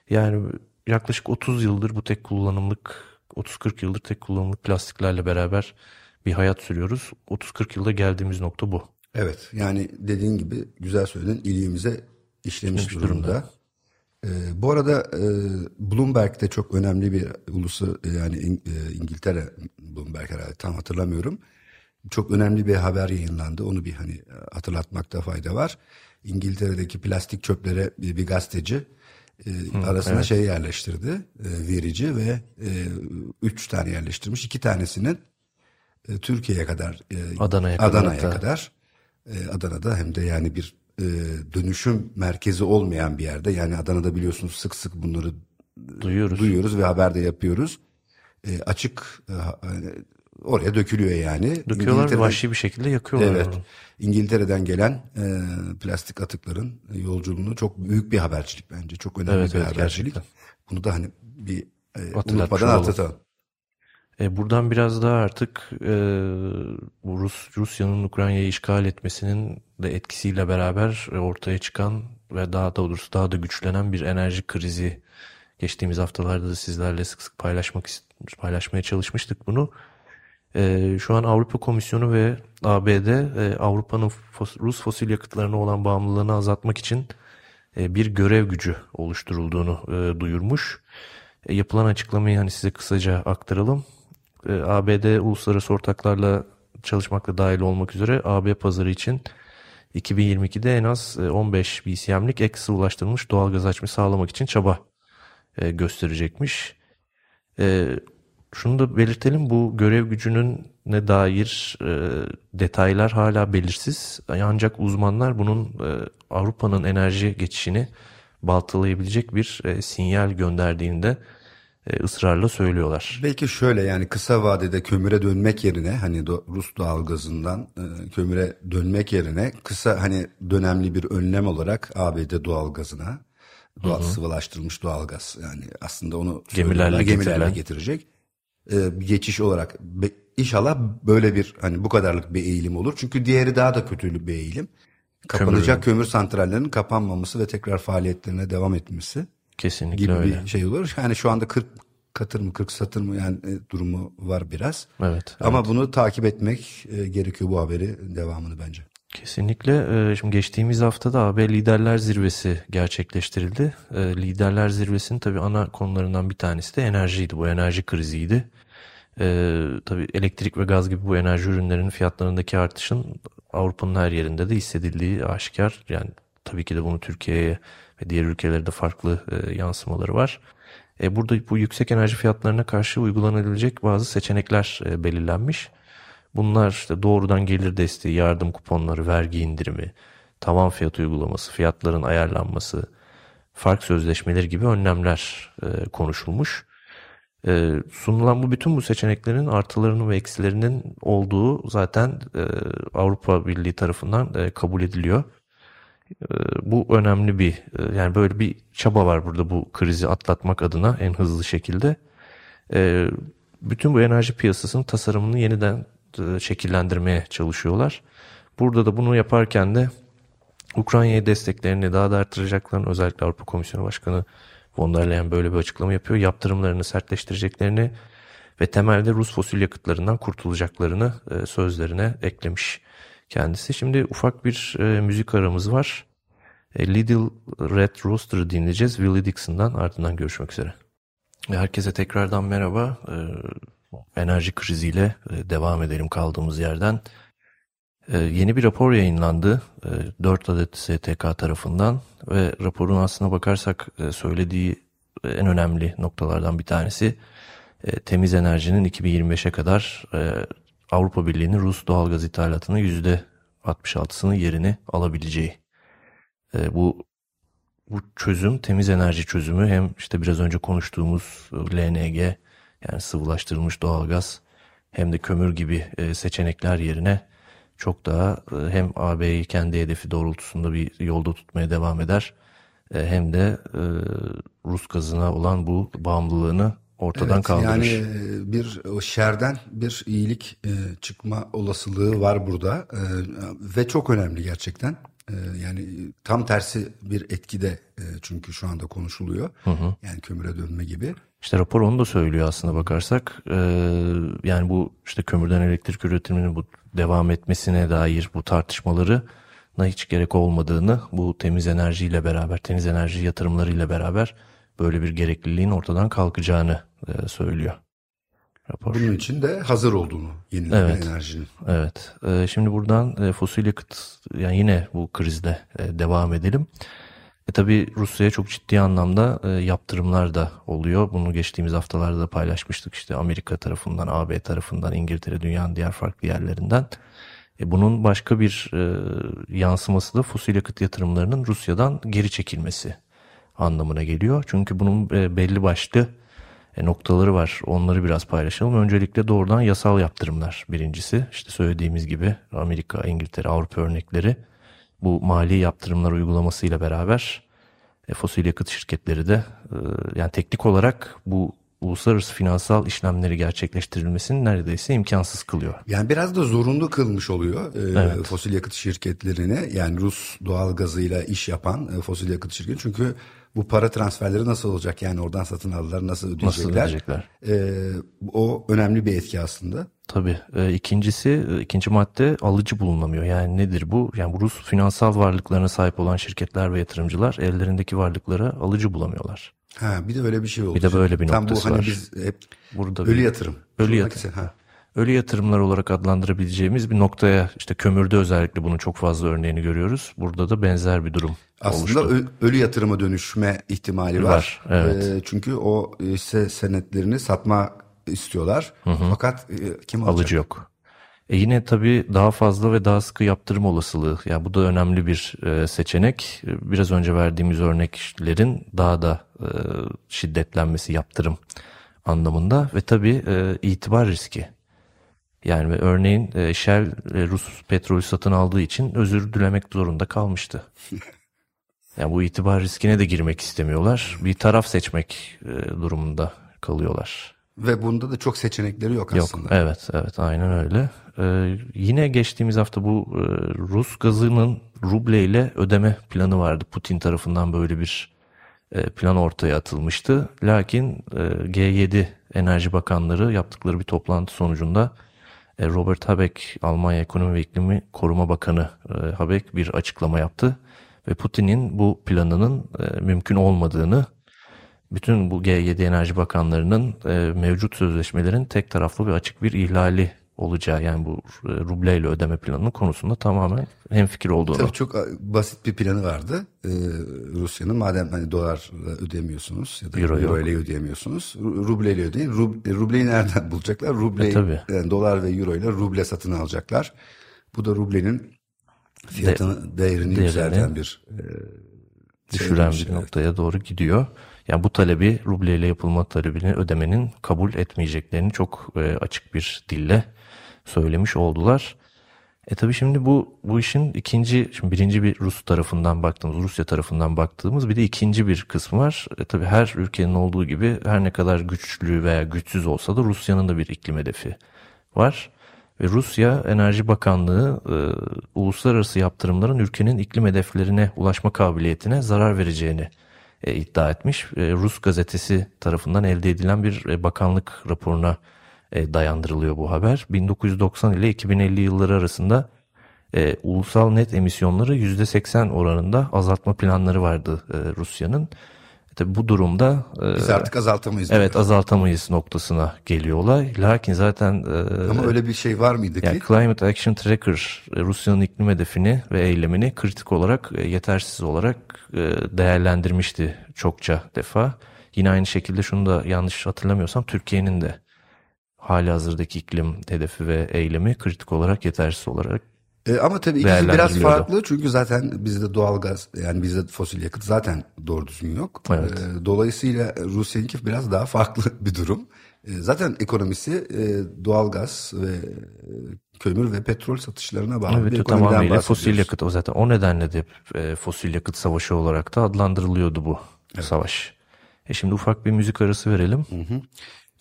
Yani yaklaşık 30 yıldır bu tek kullanımlık 30-40 yıldır tek kullanımlık plastiklerle beraber bir hayat sürüyoruz. 30-40 yılda geldiğimiz nokta bu. Evet yani dediğin gibi güzel söyledin iliğimize işlemiş, işlemiş durumda. durumda. E, bu arada e, Bloomberg'de çok önemli bir ulusu e, yani İng, e, İngiltere Bloomberg herhalde tam hatırlamıyorum. Çok önemli bir haber yayınlandı. Onu bir hani hatırlatmakta fayda var. İngiltere'deki plastik çöplere bir, bir gazeteci e, Hı, arasına evet. şey yerleştirdi. E, verici ve e, üç tane yerleştirmiş. İki tanesinin e, Türkiye'ye kadar e, Adana'ya kadar, Adana'ya kadar e, Adana'da hem de yani bir e, dönüşüm merkezi olmayan bir yerde. Yani Adana'da biliyorsunuz sık sık bunları duyuyoruz, duyuyoruz ve haberde yapıyoruz. E, açık e, oraya dökülüyor yani. Döküyorlar vahşi bir şekilde yakıyorlar. Evet. Onu. İngiltere'den gelen e, plastik atıkların yolculuğunu çok büyük bir habercilik bence. Çok önemli evet, bir evet, habercilik. Gerçekten. Bunu da hani bir e, unutmadan atlatalım. E, buradan biraz daha artık e, Rus Rusya'nın Ukrayna'yı işgal etmesinin de etkisiyle beraber ortaya çıkan ve daha doğrusu daha da güçlenen bir enerji krizi geçtiğimiz haftalarda da sizlerle sık sık paylaşmak paylaşmaya çalışmıştık bunu. E, şu an Avrupa Komisyonu ve ABD e, Avrupa'nın fos, Rus fosil yakıtlarına olan bağımlılığını azaltmak için e, bir görev gücü oluşturulduğunu e, duyurmuş. E, yapılan açıklamayı hani size kısaca aktaralım. E, ABD uluslararası ortaklarla çalışmakla dahil olmak üzere AB pazarı için 2022'de en az 15 e, BCM'lik ek sıvılaştırılmış doğal gaz açmayı sağlamak için çaba e, gösterecekmiş. Şunu da belirtelim bu görev gücünün ne dair detaylar hala belirsiz. Ancak uzmanlar bunun Avrupa'nın enerji geçişini baltalayabilecek bir sinyal gönderdiğinde e, ısrarla söylüyorlar. Belki şöyle yani kısa vadede kömüre dönmek yerine hani Rus doğalgazından e, kömüre dönmek yerine kısa hani dönemli bir önlem olarak ABD doğalgazına doğal sıvılaştırılmış doğalgaz yani aslında onu Gemilerle gemilerle getirecek e, bir geçiş olarak inşallah böyle bir hani bu kadarlık bir eğilim olur. Çünkü diğeri daha da kötü bir eğilim. Kapanacak kömür santrallerinin kapanmaması ve tekrar faaliyetlerine devam etmesi Kesinlikle gibi öyle. bir şey olur. Yani şu anda 40 katır mı 40 satır mı yani e, durumu var biraz. Evet. Ama bunu takip etmek e, gerekiyor bu haberi devamını bence. Kesinlikle. Ee, Şimdi geçtiğimiz hafta da AB Liderler Zirvesi gerçekleştirildi. Liderler Zirvesi'nin tabii ana konularından bir tanesi de enerjiydi. Bu enerji kriziydi. Ee, tabii elektrik ve gaz gibi bu enerji ürünlerinin fiyatlarındaki artışın Avrupa'nın her yerinde de hissedildiği aşikar. Yani tabii ki de bunu Türkiye'ye ve diğer ülkelere de farklı e, yansımaları var. E, burada bu yüksek enerji fiyatlarına karşı uygulanabilecek bazı seçenekler e, belirlenmiş. Bunlar işte doğrudan gelir desteği, yardım kuponları, vergi indirimi, tavan fiyat uygulaması, fiyatların ayarlanması, fark sözleşmeleri gibi önlemler e, konuşulmuş. E, sunulan bu bütün bu seçeneklerin artılarının ve eksilerinin olduğu zaten e, Avrupa Birliği tarafından e, kabul ediliyor. E, bu önemli bir e, yani böyle bir çaba var burada bu krizi atlatmak adına en hızlı şekilde. E, bütün bu enerji piyasasının tasarımını yeniden e, şekillendirmeye çalışıyorlar. Burada da bunu yaparken de Ukrayna'ya desteklerini daha da artıracaklarını özellikle Avrupa Komisyonu Başkanı von der Leyen böyle bir açıklama yapıyor. Yaptırımlarını sertleştireceklerini ve temelde Rus fosil yakıtlarından kurtulacaklarını e, sözlerine eklemiş kendisi. Şimdi ufak bir e, müzik aramız var. E, Little Red Rooster'ı dinleyeceğiz. Willie Dixon'dan ardından görüşmek üzere. Herkese tekrardan merhaba. E, enerji kriziyle e, devam edelim kaldığımız yerden. E, yeni bir rapor yayınlandı. E, 4 adet STK tarafından ve raporun aslına bakarsak e, söylediği e, en önemli noktalardan bir tanesi e, temiz enerjinin 2025'e kadar e, Avrupa Birliği'nin Rus doğalgaz ithalatının %66'sının yerini alabileceği. E, bu bu çözüm temiz enerji çözümü hem işte biraz önce konuştuğumuz LNG yani sıvılaştırılmış doğalgaz hem de kömür gibi e, seçenekler yerine çok daha e, hem AB'yi kendi hedefi doğrultusunda bir yolda tutmaya devam eder e, hem de Rus gazına olan bu bağımlılığını ortadan Evet, kaldırır. yani e, bir o şerden bir iyilik e, çıkma olasılığı var burada E, ve çok önemli gerçekten. E, yani tam tersi bir etki de e, çünkü şu anda konuşuluyor. Yani kömüre dönme gibi. İşte rapor onu da söylüyor aslında bakarsak. Yani bu işte kömürden elektrik üretiminin bu devam etmesine dair bu tartışmaları hiç gerek olmadığını bu temiz enerjiyle beraber, temiz enerji yatırımlarıyla beraber böyle bir gerekliliğin ortadan kalkacağını e, söylüyor. Rapor. Bunun için de hazır olduğunu yenilenen Evet. enerjinin. Evet. Ee, şimdi buradan e, fosil yakıt yani yine bu krizde e, devam edelim. E tabi Rusya'ya çok ciddi anlamda e, yaptırımlar da oluyor. Bunu geçtiğimiz haftalarda da paylaşmıştık. İşte Amerika tarafından, AB tarafından, İngiltere, dünyanın diğer farklı yerlerinden. E, bunun başka bir e, yansıması da fosil yakıt yatırımlarının Rusya'dan geri çekilmesi anlamına geliyor. Çünkü bunun e, belli başlı e, noktaları var. Onları biraz paylaşalım. Öncelikle doğrudan yasal yaptırımlar birincisi. İşte söylediğimiz gibi Amerika, İngiltere, Avrupa örnekleri bu mali yaptırımlar uygulamasıyla beraber e, fosil yakıt şirketleri de yani teknik olarak bu uluslararası finansal işlemleri gerçekleştirilmesini neredeyse imkansız kılıyor. Yani biraz da zorunlu kılmış oluyor e, Evet. fosil yakıt şirketlerini yani Rus doğal gazıyla iş yapan e, fosil yakıt şirketi çünkü bu para transferleri nasıl olacak yani oradan satın aldılar nasıl Nasıl ödeyecekler? ödeyecekler? E, o önemli bir etki aslında. Tabii. E, ikincisi, e, ikinci madde alıcı bulunamıyor. Yani nedir bu? Yani bu Rus finansal varlıklarına sahip olan şirketler ve yatırımcılar ellerindeki varlıklara alıcı bulamıyorlar. Ha bir de öyle bir şey oldu. Bir de böyle bir Tam bu noktası hani var. biz hep Burada ölü bir- yatırım. Ölü yatırım. Ha. Ölü yatırımlar olarak adlandırabileceğimiz bir noktaya işte kömürde özellikle bunun çok fazla örneğini görüyoruz. Burada da benzer bir durum Aslında oluştu. ölü yatırıma dönüşme ihtimali var. Var, evet. E, çünkü o hisse senetlerini satma istiyorlar. Fakat e, kim alacak? Alıcı yok. E yine tabii daha fazla ve daha sıkı yaptırım olasılığı. Yani bu da önemli bir e, seçenek. E, Biraz önce verdiğimiz örneklerin daha da e, şiddetlenmesi yaptırım anlamında ve tabii e, itibar riski. Yani örneğin e, Shell e, Rus petrolü satın aldığı için özür dilemek zorunda kalmıştı. [laughs] Yani bu itibar riskine de girmek istemiyorlar. Bir taraf seçmek e, durumunda kalıyorlar. Ve bunda da çok seçenekleri yok Yok, aslında. evet, evet, aynen öyle. Ee, yine geçtiğimiz hafta bu e, Rus gazının ruble ile ödeme planı vardı. Putin tarafından böyle bir e, plan ortaya atılmıştı. Lakin e, G7 Enerji Bakanları yaptıkları bir toplantı sonucunda Robert Habeck, Almanya Ekonomi ve İklimi Koruma Bakanı e, Habeck bir açıklama yaptı. Ve Putin'in bu planının e, mümkün olmadığını bütün bu G7 Enerji Bakanlarının e, mevcut sözleşmelerin tek taraflı ve açık bir ihlali olacağı yani bu e, rubleyle ödeme planının konusunda tamamen hemfikir olduğunu. Tabii çok basit bir planı vardı. Ee, Rusya'nın madem hani dolarla ödemiyorsunuz ya da Euro euro, ile ödeyemiyorsunuz. ru- Rubleyle ödeyin. Rub, e, rubleyi nereden [laughs] bulacaklar? Ruble, E, tabii. yani dolar ve euro ile ruble satın alacaklar. Bu da rublenin fiyatını, değerini, yükselten bir e, şey düşüren demiş, bir evet. noktaya doğru gidiyor. Yani bu talebi rubleyle yapılma talebini ödemenin kabul etmeyeceklerini çok e, açık bir dille söylemiş oldular. E tabii şimdi bu bu işin ikinci, şimdi birinci bir Rus tarafından baktığımız, Rusya tarafından baktığımız bir de ikinci bir kısmı var. E tabii her ülkenin olduğu gibi her ne kadar güçlü veya güçsüz olsa da Rusya'nın da bir iklim hedefi var. Ve Rusya Enerji Bakanlığı e, uluslararası yaptırımların ülkenin iklim hedeflerine ulaşma kabiliyetine zarar vereceğini e, iddia etmiş. E, Rus gazetesi tarafından elde edilen bir e, bakanlık raporuna dayandırılıyor bu haber. 1990 ile 2050 yılları arasında e, ulusal net emisyonları %80 oranında azaltma planları vardı e, Rusya'nın. E, tabii bu durumda e, Biz artık azaltamayız. evet diyor. azaltamayız noktasına geliyor olay. Lakin zaten e, Ama öyle bir şey var mıydı yani ki? Climate Action Tracker e, Rusya'nın iklim hedefini ve eylemini kritik olarak e, yetersiz olarak e, değerlendirmişti çokça defa. Yine aynı şekilde şunu da yanlış hatırlamıyorsam Türkiye'nin de hali hazırdaki iklim hedefi ve eylemi kritik olarak yetersiz olarak E, ama tabii ikisi biraz farklı çünkü zaten bizde doğalgaz yani bizde fosil yakıt zaten doğru düzgün yok. Evet. E, dolayısıyla Rusya'nınki biraz daha farklı [laughs] bir durum. E, zaten ekonomisi e, doğalgaz ve e, kömür ve petrol satışlarına bağlı Evet, bir ekonomiden tamamıyla fosil yakıt o zaten o nedenle de e, fosil yakıt savaşı olarak da adlandırılıyordu bu savaş. E şimdi ufak bir müzik arası verelim.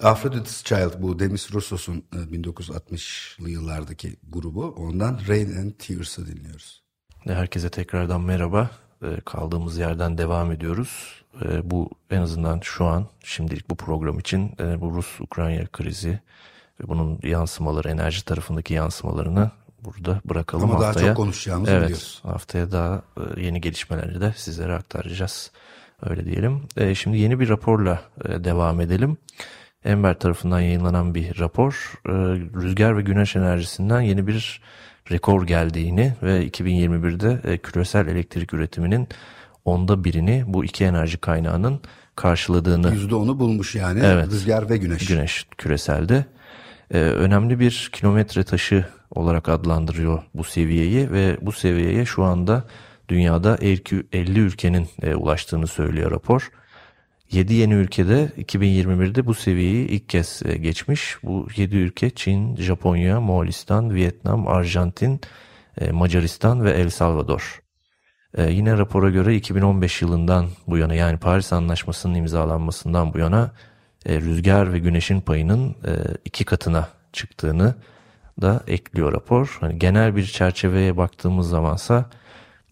Aphrodite's Child bu Demis Rousseau'sun e, 1960'lı yıllardaki grubu. Ondan Rain and Tears'ı dinliyoruz. E, Herkese tekrardan merhaba. E, Kaldığımız yerden devam ediyoruz. E, Bu en azından şu an şimdilik bu program için e, bu Rus-Ukrayna krizi ve bunun yansımaları, enerji tarafındaki yansımalarını burada bırakalım Ama daha haftaya. çok konuşacağımızı evet, biliyoruz. haftaya daha e, yeni gelişmeleri de sizlere aktaracağız. Öyle diyelim. E, Şimdi yeni bir raporla e, devam edelim. Ember tarafından yayınlanan bir rapor. e, Rüzgar ve güneş enerjisinden yeni bir rekor geldiğini ve 2021'de e, küresel elektrik üretiminin onda birini bu iki enerji kaynağının karşıladığını %10'u bulmuş yani Evet. rüzgar ve güneş. güneş küreselde e, önemli bir kilometre taşı olarak adlandırıyor bu seviyeyi ve bu seviyeye şu anda dünyada 50 ülkenin e, ulaştığını söylüyor rapor. 7 yeni ülkede 2021'de bu seviyeyi ilk kez e, geçmiş. Bu 7 ülke Çin, Japonya, Moğolistan, Vietnam, Arjantin, e, Macaristan ve El Salvador. E, yine rapora göre 2015 yılından bu yana yani Paris Anlaşması'nın imzalanmasından bu yana rüzgar ve güneşin payının iki katına çıktığını da ekliyor rapor. Hani genel bir çerçeveye baktığımız zamansa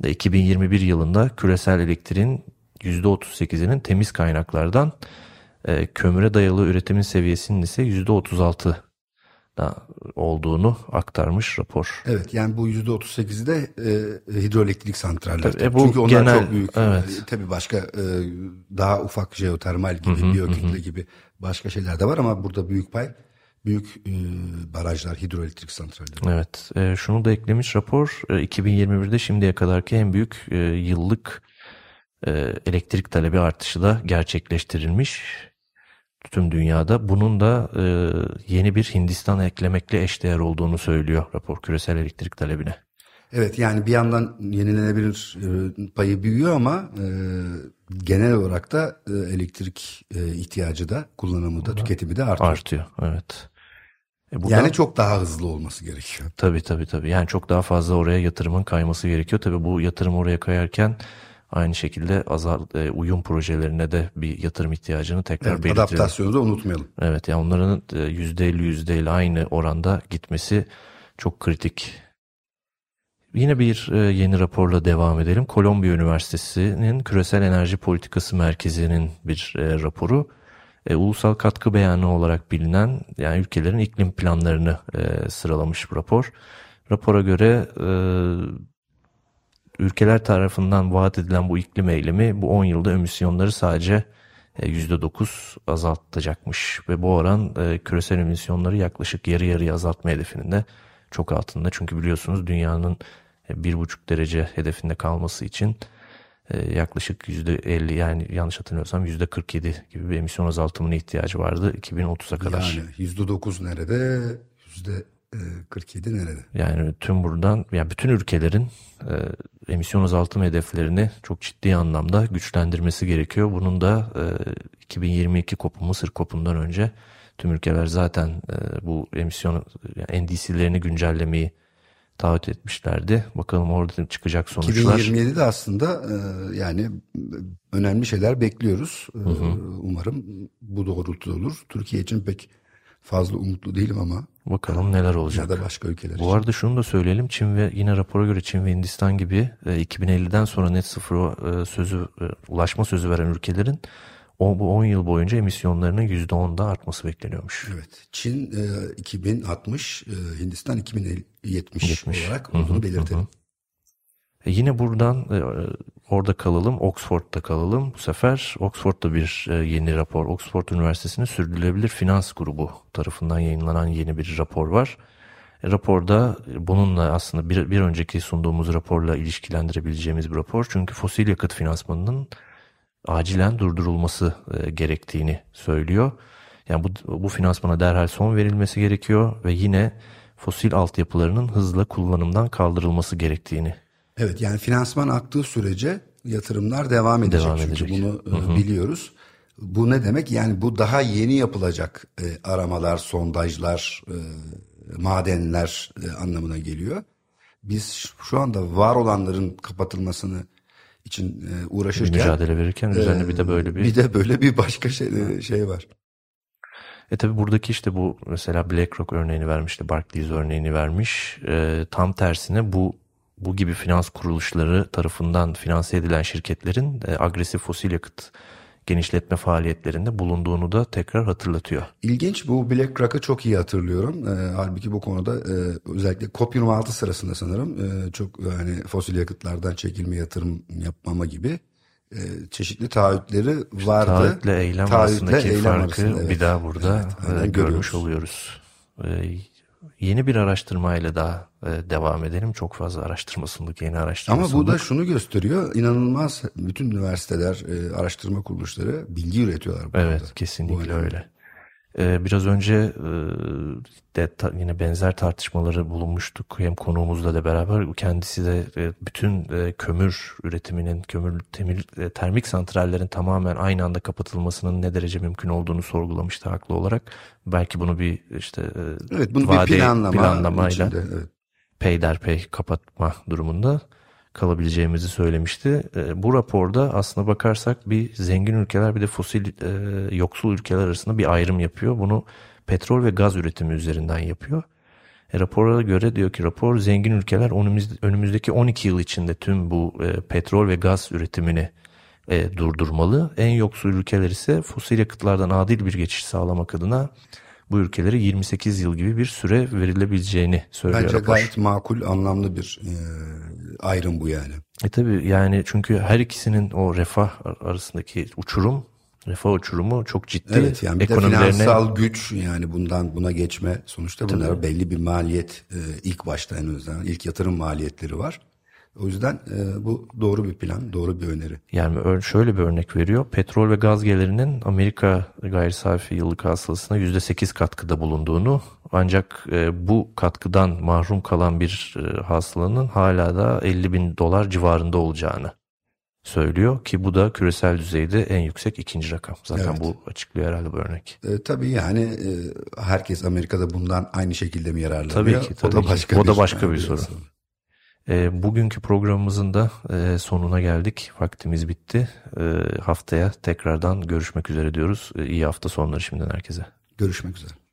e, 2021 yılında küresel elektriğin %38'inin temiz kaynaklardan e, kömüre dayalı üretimin seviyesinin ise %36 da olduğunu aktarmış rapor. Evet yani bu %38'i de e, hidroelektrik santraller. Tabii, e, bu Çünkü onlar genel- çok büyük. evet. E, tabii başka e, daha ufak jeotermal gibi, biyokütle gibi başka şeyler de var ama burada büyük pay büyük e, barajlar, hidroelektrik santralleri. Evet, e, şunu da eklemiş rapor. E, 2021'de şimdiye kadarki en büyük e, yıllık e, elektrik talebi artışı da gerçekleştirilmiş tüm dünyada. Bunun da e, yeni bir Hindistan eklemekle eşdeğer olduğunu söylüyor rapor küresel elektrik talebine. Evet yani bir yandan yenilenebilir e, payı büyüyor ama e, genel olarak da e, elektrik e, ihtiyacı da kullanımı da tüketimi de artıyor. Artıyor evet. E buradan, Yani çok daha hızlı olması gerekiyor. Tabii tabii tabii. Yani çok daha fazla oraya yatırımın kayması gerekiyor. Tabii bu yatırım oraya kayarken aynı şekilde azal, e, uyum projelerine de bir yatırım ihtiyacını tekrar Evet, belirtiyor. adaptasyonu da unutmayalım. Evet yani onların e, %50 %50 aynı oranda gitmesi çok kritik. Yine bir e, yeni raporla devam edelim. Kolombiya Üniversitesi'nin Küresel Enerji Politikası Merkezi'nin bir e, raporu. Ulusal katkı beyanı olarak bilinen yani ülkelerin iklim planlarını sıralamış bu rapor. Rapora göre ülkeler tarafından vaat edilen bu iklim eylemi bu 10 yılda emisyonları sadece e, %9 azaltacakmış ve bu oran e, küresel emisyonları yaklaşık yarı yarıya azaltma hedefinin de çok altında. Çünkü biliyorsunuz dünyanın e, 1,5 derece hedefinde kalması için e, yaklaşık %50 yani yanlış hatırlamıyorsam %47 gibi bir emisyon azaltımına ihtiyacı vardı 2030'a kadar. Yani yüzde dokuz nerede, yüzde e, 47 nerede? Yani tüm buradan yani bütün ülkelerin e, emisyon azaltım hedeflerini çok ciddi anlamda güçlendirmesi gerekiyor. Bunun da e, 2022 kopu Mısır kopundan önce tüm ülkeler zaten e, bu emisyon yani NDC'lerini güncellemeyi taahhüt etmişlerdi. Bakalım orada çıkacak sonuçlar. 2027'de aslında e, yani önemli şeyler bekliyoruz. E, Umarım bu doğrultuda olur. Türkiye için pek fazla umutlu değilim ama Bakalım neler olacak. ya da başka ülkeler Bu için. arada şunu da söyleyelim. Çin ve yine rapora göre Çin ve Hindistan gibi e, 2050'den sonra net sıfıra e, sözü e, ulaşma sözü veren ülkelerin bu 10 yıl boyunca emisyonlarının %10'da artması bekleniyormuş. Evet. Çin e, 2060, e, Hindistan 2070 70. olarak olduğunu belirtelim. E, yine buradan e, orada kalalım, Oxford'da kalalım. Bu sefer Oxford'da bir e, yeni rapor, Oxford Üniversitesi'nin Sürdürülebilir Finans Grubu tarafından yayınlanan yeni bir rapor var. E, raporda e, bununla aslında bir, bir önceki sunduğumuz raporla ilişkilendirebileceğimiz bir rapor. Çünkü fosil yakıt finansmanının acilen durdurulması e, gerektiğini söylüyor. Yani bu, bu finansmana derhal son verilmesi gerekiyor ve yine fosil altyapılarının hızla kullanımdan kaldırılması gerektiğini Evet yani finansman aktığı sürece yatırımlar devam edecek. Devam Çünkü edecek. bunu e, biliyoruz. Bu ne demek? Yani bu daha yeni yapılacak e, aramalar, sondajlar, e, madenler e, anlamına geliyor. Biz şu anda var olanların kapatılmasını için e, uğraşırken mücadele verirken üzerine bir de böyle bir bir de böyle bir başka şey, şey var. E tabi buradaki işte bu mesela BlackRock örneğini vermişti, Barclays örneğini vermiş. E, tam tersine bu bu gibi finans kuruluşları tarafından finanse edilen şirketlerin e, agresif fosil yakıt genişletme faaliyetlerinde bulunduğunu da tekrar hatırlatıyor. İlginç bu BlackRock'ı çok iyi hatırlıyorum. E, halbuki bu konuda e, özellikle COP26 sırasında sanırım e, çok yani fosil yakıtlardan çekilme yatırım yapmama gibi e, çeşitli taahhütleri vardı. Taahhütle eylem Taahhütle arasındaki eylem farkı arasında, evet. bir daha burada Evet, e, görmüş oluyoruz. E, yeni bir araştırmayla daha e, devam edelim. Çok fazla araştırma sunduk, yeni araştırma Ama bu sunduk. da şunu gösteriyor. inanılmaz bütün üniversiteler, e, araştırma kuruluşları bilgi üretiyorlar. Bu Evet konuda. kesinlikle Bu öyle. Ee, biraz önce e, de yine benzer tartışmaları bulunmuştuk. Hem konuğumuzla da beraber kendisi de e, bütün e, kömür üretiminin, kömür temir, e, termik santrallerin tamamen aynı anda kapatılmasının ne derece mümkün olduğunu sorgulamıştı haklı olarak. Belki bunu bir işte Evet bunu bir vadeli planlama planlamayla içinde. Evet. peyderpey kapatma durumunda kalabileceğimizi söylemişti. E, bu raporda aslına bakarsak bir zengin ülkeler bir de fosil e, yoksul ülkeler arasında bir ayrım yapıyor. Bunu petrol ve gaz üretimi üzerinden yapıyor. E, rapora göre diyor ki rapor zengin ülkeler önümüz, önümüzdeki 12 yıl içinde tüm bu e, petrol ve gaz üretimini e, durdurmalı. En yoksul ülkeler ise fosil yakıtlardan adil bir geçiş sağlamak adına bu ülkelere 28 yıl gibi bir süre verilebileceğini söylüyor Bence rapor. gayet makul, anlamlı bir e, ayrım bu yani. E tabi yani çünkü her ikisinin o refah arasındaki uçurum, refah uçurumu çok ciddi. Evet yani bir de Ekonomilerine finansal güç yani bundan buna geçme sonuçta bunlar belli bir maliyet e, ilk başta en azından ilk yatırım maliyetleri var. O yüzden e, bu doğru bir plan, doğru bir öneri. yani şöyle bir örnek veriyor. Petrol ve gaz gelirinin Amerika gayri safi yıllık hasılasına %8 katkıda bulunduğunu ancak e, bu katkıdan mahrum kalan bir e, hasılanın hala da 50 bin dolar civarında olacağını söylüyor ki bu da küresel düzeyde en yüksek ikinci rakam. Zaten Evet. bu açıklıyor herhalde bu örnek. E, tabii yani e, herkes Amerika'da bundan aynı şekilde mi yararlanıyor? Tabii ki, tabii o da ki. başka O da bir, başka bir [laughs] biraz soru. sonra. E, bugünkü programımızın da e, sonuna geldik. Vaktimiz bitti. E, haftaya tekrardan görüşmek üzere diyoruz. E, iyi hafta sonları şimdiden herkese. Görüşmek üzere.